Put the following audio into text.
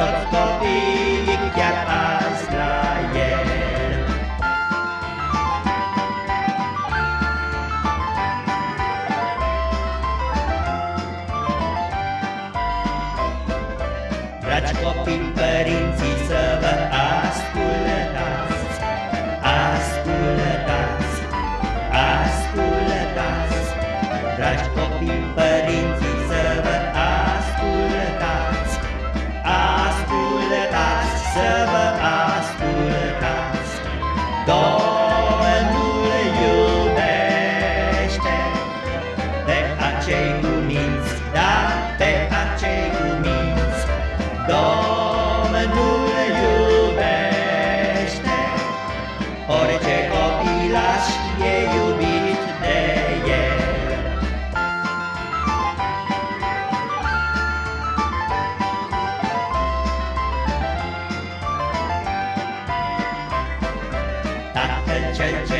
tot copii chiar azi la el. Dragi copii, părinții să 感谢。